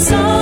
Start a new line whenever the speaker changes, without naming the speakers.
song.